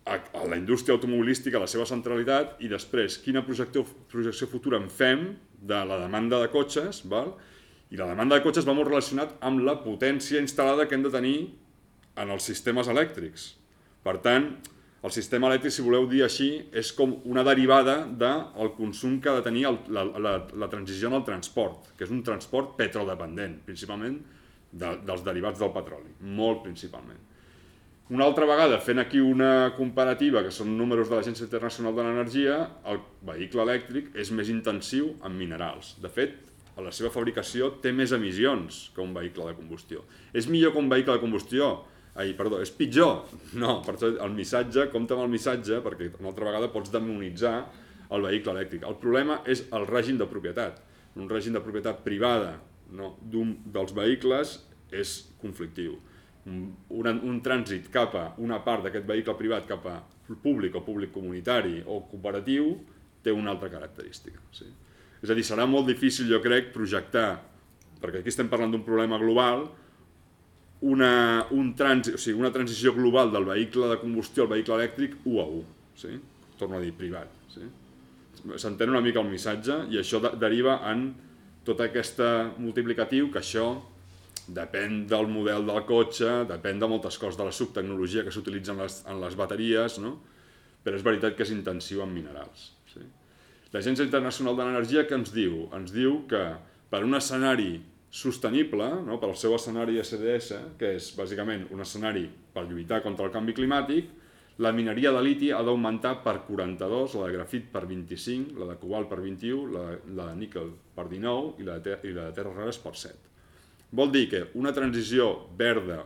a, a la indústria automobilística, la seva centralitat, i després, quina projecció, projecció futura en fem de la demanda de cotxes, val? i la demanda de cotxes va molt relacionat amb la potència instal·lada que hem de tenir en els sistemes elèctrics. Per tant, el sistema elèctric, si voleu dir així, és com una derivada del consum que ha de tenir el, la, la, la transició en el transport, que és un transport petrodependent, principalment de, dels derivats del petroli, molt principalment. Una altra vegada, fent aquí una comparativa, que són números de l'Agència Internacional de l'Energia, el vehicle elèctric és més intensiu en minerals. De fet, a la seva fabricació té més emissions que un vehicle de combustió. És millor que un vehicle de combustió? Ai, perdó, és pitjor? No, per això el missatge, compta amb el missatge, perquè una altra vegada pots demonitzar el vehicle elèctric. El problema és el règim de propietat. Un règim de propietat privada no, d'un dels vehicles és conflictiu. Un, un, trànsit cap a una part d'aquest vehicle privat cap a públic o públic comunitari o cooperatiu té una altra característica. Sí? És a dir, serà molt difícil, jo crec, projectar, perquè aquí estem parlant d'un problema global, una, un trans, o sigui, una transició global del vehicle de combustió al vehicle elèctric 1 a 1, sí? torno a dir, privat. Sí? S'entén una mica el missatge i això de deriva en tot aquest multiplicatiu que això depèn del model del cotxe, depèn de moltes coses, de la subtecnologia que s'utilitza en, les, en les bateries, no? però és veritat que és intensiu en minerals. Sí? L'Agència Internacional de l'Energia que ens diu? Ens diu que per un escenari sostenible no? pel seu escenari SDS, que és bàsicament un escenari per lluitar contra el canvi climàtic, la mineria de liti ha d'augmentar per 42, la de grafit per 25, la de cobalt per 21, la, la de níquel per 19 i la de, i la de terres rares per 7. Vol dir que una transició verda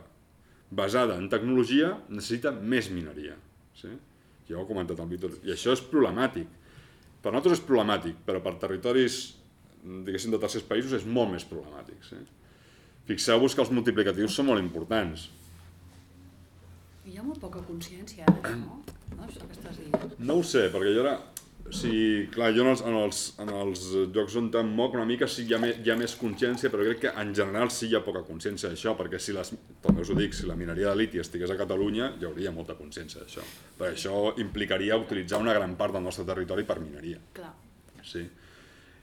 basada en tecnologia necessita més mineria. Sí? Ja ho ha comentat el Víctor. I això és problemàtic. Per nosaltres és problemàtic, però per territoris diguéssim, de tercers països és molt més problemàtic. Sí? Fixeu-vos que els multiplicatius són molt importants. Hi ha molt poca consciència ara, no? no? Això que estàs dient. No ho sé, perquè jo ara... Sí, clar, jo en els, en els, en els jocs on em moc una mica sí hi ha, més, hi ha més consciència, però crec que en general sí hi ha poca consciència d'això, perquè si les, també us ho dic, si la mineria de liti estigués a Catalunya, hi hauria molta consciència d'això. Perquè això implicaria utilitzar una gran part del nostre territori per mineria. Clar. Sí.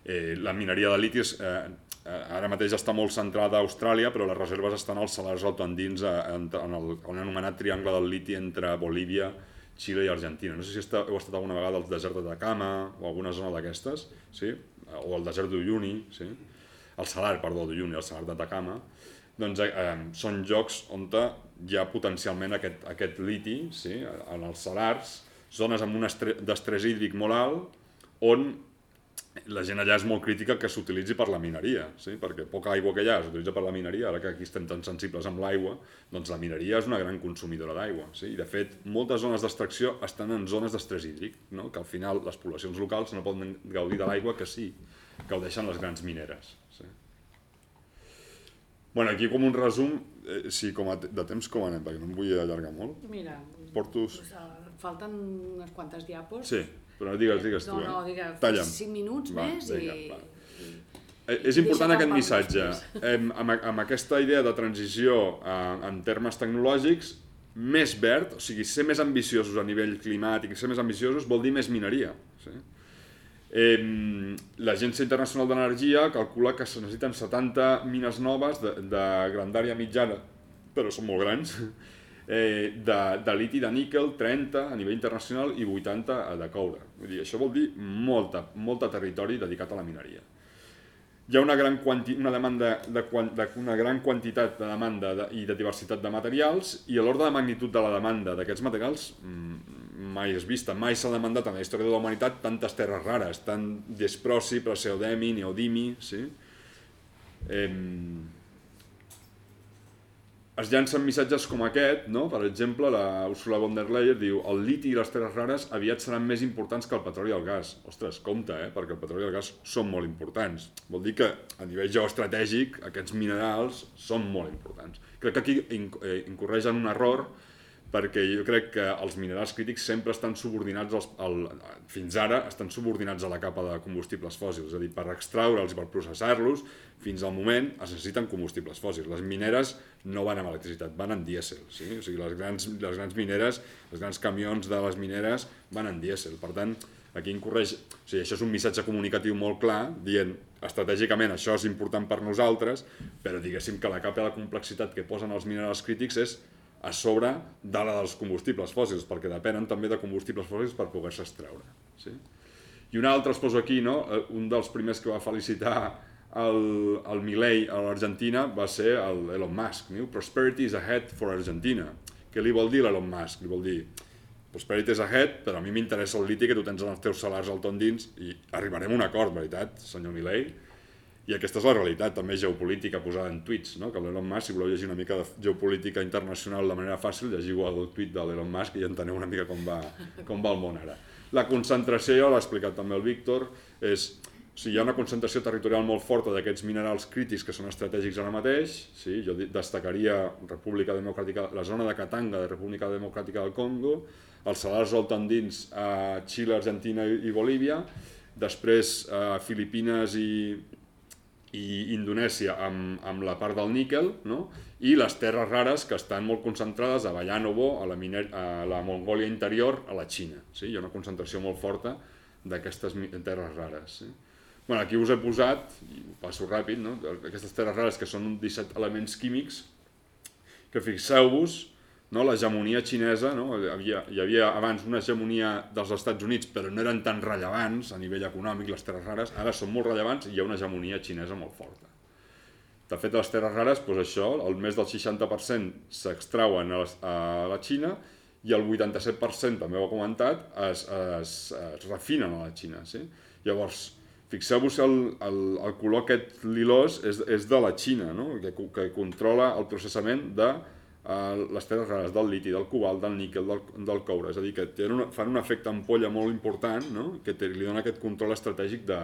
Eh, la mineria de liti és, eh, ara mateix està molt centrada a Austràlia, però les reserves estan als salars autoandins en, en el, en anomenat triangle del liti entre Bolívia, Xile i Argentina. No sé si heu estat alguna vegada al desert d'Atacama o alguna zona d'aquestes, sí? o al desert d'Uyuni, sí? el salar, perdó, d'Uyuni, el salar d'Atacama, doncs eh, són llocs on hi ha potencialment aquest, aquest liti sí? en els salars, zones amb un estrès hídric molt alt, on la gent allà és molt crítica que s'utilitzi per la mineria, sí? perquè poca aigua que hi ha s'utilitza per la mineria, ara que aquí estem tan sensibles amb l'aigua, doncs la mineria és una gran consumidora d'aigua. Sí? I de fet, moltes zones d'extracció estan en zones d'estrès hídric, no? que al final les poblacions locals no poden gaudir de l'aigua que sí, gaudeixen les grans mineres. Sí? bueno, aquí com un resum, eh, sí, com a de temps com anem, perquè no em vull allargar molt. Mira, Portos... pues, uh, falten unes quantes diapos. Sí, però digues, digues tu. No, no, eh? digues, Talla'm. 5 minuts Va, més vinga, i... va. i... Eh, És important aquest missatge. Em, amb, amb aquesta idea de transició eh, en termes tecnològics, més verd, o sigui, ser més ambiciosos a nivell climàtic, ser més ambiciosos vol dir més mineria. Sí? Eh, L'Agència Internacional d'Energia calcula que se necessiten 70 mines noves de, de grandària mitjana, però són molt grans, eh, de, de liti de níquel, 30 a nivell internacional i 80 de coure. Vull dir, això vol dir molta, molta territori dedicat a la mineria. Hi ha una gran, quanti, una demanda de, de, una gran quantitat de demanda de, i de diversitat de materials i l'ordre de magnitud de la demanda d'aquests materials mm, mai és vista, mai s'ha demandat en la història de la humanitat tantes terres rares, tant desprosi, praseodemi, neodimi, sí? Eh, es llancen missatges com aquest, no? per exemple, la Ursula von der Leyen diu el liti i les terres rares aviat seran més importants que el petroli i el gas. Ostres, compte, eh? perquè el petroli i el gas són molt importants. Vol dir que a nivell geoestratègic aquests minerals són molt importants. Crec que aquí eh, incorreix en un error perquè jo crec que els minerals crítics sempre estan subordinats, als, al, fins ara, estan subordinats a la capa de combustibles fòssils, és a dir, per extraure'ls i per processar-los, fins al moment es necessiten combustibles fòssils. Les mineres no van amb electricitat, van en dièsel, sí? o sigui, les grans, les grans mineres, els grans camions de les mineres van en dièsel, per tant, aquí incorreix, o sigui, això és un missatge comunicatiu molt clar, dient estratègicament això és important per nosaltres, però diguéssim que la capa de complexitat que posen els minerals crítics és a sobre de la dels combustibles fòssils, perquè depenen també de combustibles fòssils per poder-se extreure. Sí? I un altre, es poso aquí, no? Eh, un dels primers que va felicitar el, el Milley a l'Argentina va ser el Elon Musk. Diu, Prosperity is ahead for Argentina. Què li vol dir l'Elon Musk? Li vol dir, Prosperity is ahead, però a mi m'interessa el liti que tu tens en els teus salars al dins i arribarem a un acord, veritat, senyor Milley? I aquesta és la realitat també geopolítica posada en tuits, no? que l'Elon Musk, si voleu llegir una mica de geopolítica internacional de manera fàcil, llegiu el tuit de l'Elon Musk i enteneu una mica com va, com va el món ara. La concentració, ja l'ha explicat també el Víctor, és sigui, hi ha una concentració territorial molt forta d'aquests minerals crítics que són estratègics ara mateix. Sí? Jo destacaria República Democràtica, la zona de Katanga de República Democràtica del Congo, els salars altandins a Xile, Argentina i Bolívia, després a Filipines i, i Indonèsia amb, amb la part del níquel, no? i les terres rares que estan molt concentrades a Bayanovo, a la, miner, a la Mongòlia interior, a la Xina. Sí? Hi ha una concentració molt forta d'aquestes terres rares. Sí? Bueno, aquí us he posat, i ho passo ràpid, no? aquestes terres rares que són 17 elements químics, que fixeu-vos, no? l'hegemonia xinesa, no? hi, havia, hi havia abans una hegemonia dels Estats Units, però no eren tan rellevants a nivell econòmic, les terres rares, ara són molt rellevants i hi ha una hegemonia xinesa molt forta. De fet, les terres rares, doncs això, el més del 60% s'extrauen a, a la Xina i el 87%, també ho ha comentat, es, es, es refinen a la Xina. Sí? Llavors, fixeu-vos el, el, el color aquest lilós és, és de la Xina, no? que, que controla el processament de uh, les terres rares, del liti, del cobalt, del níquel, del, del coure. És a dir, que tenen una, fan un efecte ampolla molt important no? que te, li dona aquest control estratègic de,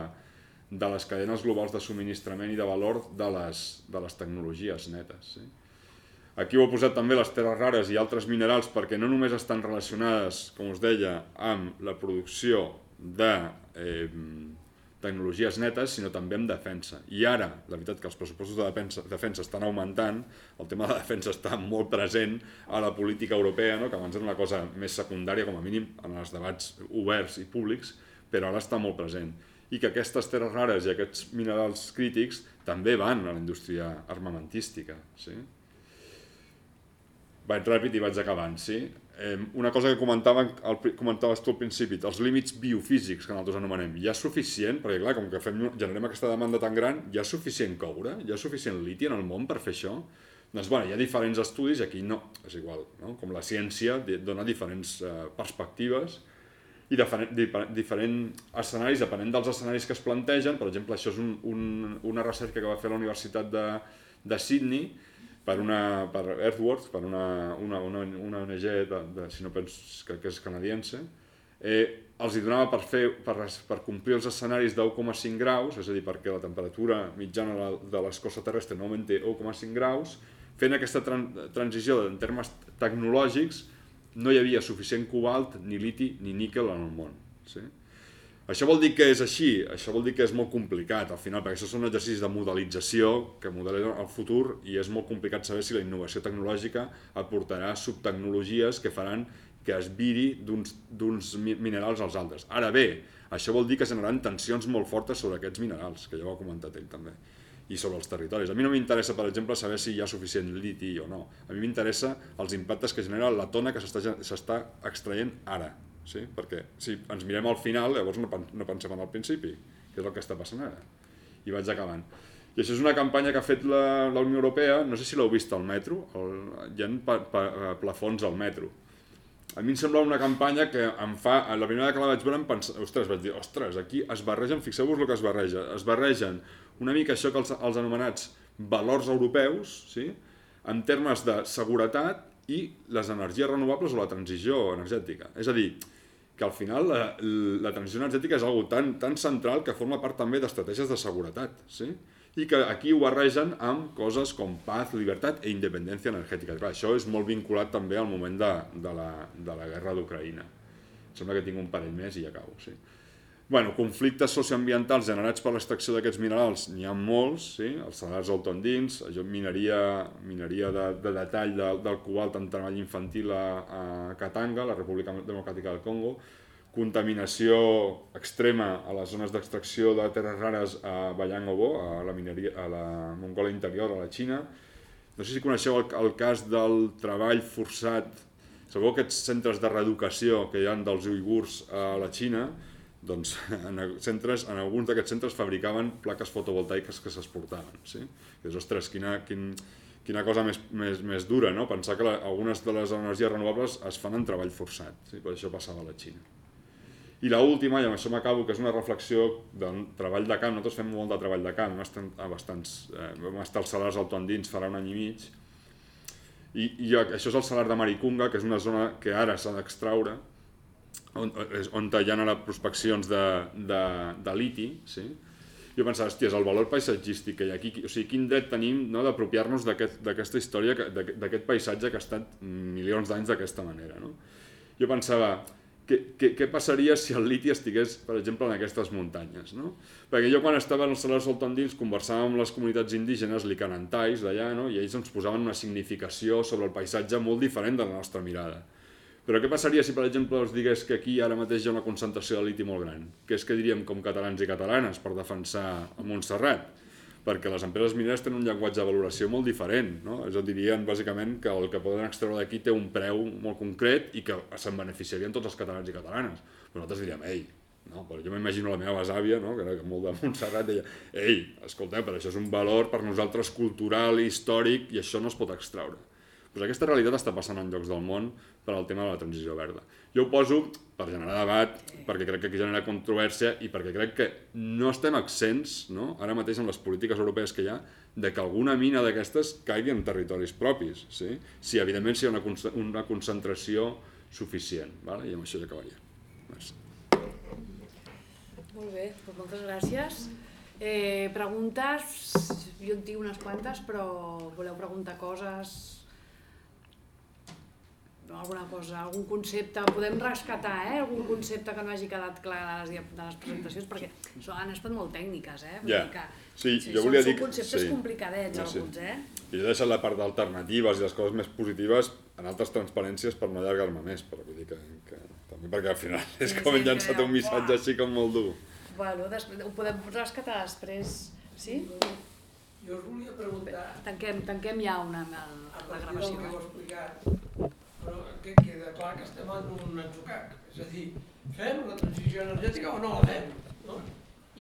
de les cadenes globals de subministrament i de valor de les, de les tecnologies netes. Sí? Aquí ho he posat també les terres rares i altres minerals perquè no només estan relacionades, com us deia, amb la producció de eh, tecnologies netes, sinó també amb defensa. I ara, la veritat que els pressupostos de defensa, defensa estan augmentant, el tema de defensa està molt present a la política europea, no? que abans era una cosa més secundària, com a mínim, en els debats oberts i públics, però ara està molt present i que aquestes terres rares i aquests minerals crítics també van a la indústria armamentística. Sí? Vaig ràpid i vaig acabant, sí? Eh, una cosa que comentava, el, comentaves tu al principi, els límits biofísics que nosaltres anomenem, hi ha suficient, perquè clar, com que fem, generem aquesta demanda tan gran, hi ha suficient coure, hi ha suficient liti en el món per fer això? Doncs bueno, hi ha diferents estudis, aquí no, és igual, no? com la ciència dona diferents eh, perspectives, i diferent, diferent escenaris, depenent dels escenaris que es plantegen, per exemple, això és un, un, una recerca que va fer la Universitat de, de Sydney per, una, per Earthworks, per una, una, una, una ONG, de, de, si no penso que, que és canadiense, eh, els hi donava per, fer, per, per complir els escenaris de 1,5 graus, és a dir, perquè la temperatura mitjana de l'escorça terrestre no augmenti 1,5 graus, fent aquesta tran transició en termes tecnològics no hi havia suficient cobalt, ni liti, ni níquel en el món. Sí? Això vol dir que és així, això vol dir que és molt complicat al final, perquè això són exercicis de modelització que modelen el futur i és molt complicat saber si la innovació tecnològica aportarà subtecnologies que faran que es viri d'uns minerals als altres. Ara bé, això vol dir que generaran tensions molt fortes sobre aquests minerals, que ja ho ha comentat ell també i sobre els territoris. A mi no m'interessa, per exemple, saber si hi ha suficient liti o no. A mi m'interessa els impactes que genera la tona que s'està extraient ara. Sí? Perquè si ens mirem al final, llavors no, no pensem en el principi, que és el que està passant ara. I vaig acabant. I això és una campanya que ha fet la, la Unió Europea, no sé si l'heu vist al metro, el, hi ha pa, pa, plafons al metro. A mi em sembla una campanya que em fa... La primera que la vaig veure em pensar... Ostres, vaig dir, ostres, aquí es barregen, fixeu-vos el que es barreja. Es barregen una mica això que els, els anomenats valors europeus, sí? en termes de seguretat i les energies renovables o la transició energètica. És a dir, que al final la, la transició energètica és algo tan, tan central que forma part també d'estratègies de seguretat, sí? i que aquí ho barregen amb coses com paz, llibertat i independència energètica. Clar, això és molt vinculat també al moment de, de, la, de la guerra d'Ucraïna. Sembla que tinc un parell més i ja acabo. Sí? Bueno, conflictes socioambientals generats per l'extracció d'aquests minerals n'hi ha molts, sí? els salars autoandins, mineria, mineria de, de detall de, del cobalt en treball infantil a, a Katanga, la República Democràtica del Congo, contaminació extrema a les zones d'extracció de terres rares a Bayangobo, a la, mineria, a la Mongolia interior, a la Xina. No sé si coneixeu el, el cas del treball forçat, sabeu aquests centres de reeducació que hi ha dels uigurs a la Xina, doncs en, centres, en alguns d'aquests centres fabricaven plaques fotovoltaiques que s'exportaven. Sí? I dius, ostres, quina, quin, quina cosa més, més, més dura, no? pensar que la, algunes de les energies renovables es fan en treball forçat, sí? per això passava a la Xina. I l última, i amb això m'acabo, que és una reflexió del treball de camp, nosaltres fem molt de treball de camp, vam a bastants, eh, vam estar als salars autoandins farà un any i mig, i, i això és el salar de Maricunga, que és una zona que ara s'ha d'extraure, on, on hi ha ara prospeccions de, de, de liti, sí? jo pensava, hòstia, és el valor paisatgístic que hi ha aquí, o sigui, quin dret tenim no, d'apropiar-nos d'aquesta aquest, història, d'aquest paisatge que ha estat milions d'anys d'aquesta manera. No? Jo pensava, què, què, què passaria si el liti estigués, per exemple, en aquestes muntanyes? No? Perquè jo quan estava en els salars soltandins conversava amb les comunitats indígenes licanantais d'allà, no? i ells ens posaven una significació sobre el paisatge molt diferent de la nostra mirada. Però què passaria si, per exemple, els digués que aquí ara mateix hi ha una concentració de liti molt gran? Què és que diríem com catalans i catalanes per defensar a Montserrat? Perquè les empreses mineres tenen un llenguatge de valoració molt diferent, no? És a dir, dirien bàsicament que el que poden extreure d'aquí té un preu molt concret i que se'n beneficiarien tots els catalans i catalanes. Però nosaltres diríem, ei, no? però jo m'imagino la meva besàvia, no? que era molt de Montserrat, deia, ei, escolteu, però això és un valor per nosaltres cultural, històric, i això no es pot extraure. Pues aquesta realitat està passant en llocs del món per al tema de la transició verda. Jo ho poso per generar debat, perquè crec que aquí genera controvèrsia i perquè crec que no estem accents, no? ara mateix amb les polítiques europees que hi ha, de que alguna mina d'aquestes caigui en territoris propis, sí? si evidentment si hi ha una, una concentració suficient. Vale? I amb això ja acabaria. Merci. Molt bé, doncs moltes gràcies. Eh, preguntes, jo en tinc unes quantes, però voleu preguntar coses, alguna cosa, algun concepte, podem rescatar eh? algun concepte que no hagi quedat clar de les, de les presentacions, perquè so, han estat molt tècniques, eh? Vull yeah. dir que, sí, sí, jo volia són, dir... Són conceptes sí. complicadets, no, sí. alguns, eh? I jo he deixat la part d'alternatives i les coses més positives en altres transparències per no allargar-me més, però vull dir que, que, també perquè al final és Sí, com sí, hem llançat que- un missatge així com molt dur. Bueno, després, ho podem rescatar després, sí? Jo us volia preguntar, Tanquem, tanquem ja una, el, a la partir del gravació. que heu Eh? explicat, però que queda clar que estem en un atzucac. És a dir, fem la transició energètica o no la fem? No?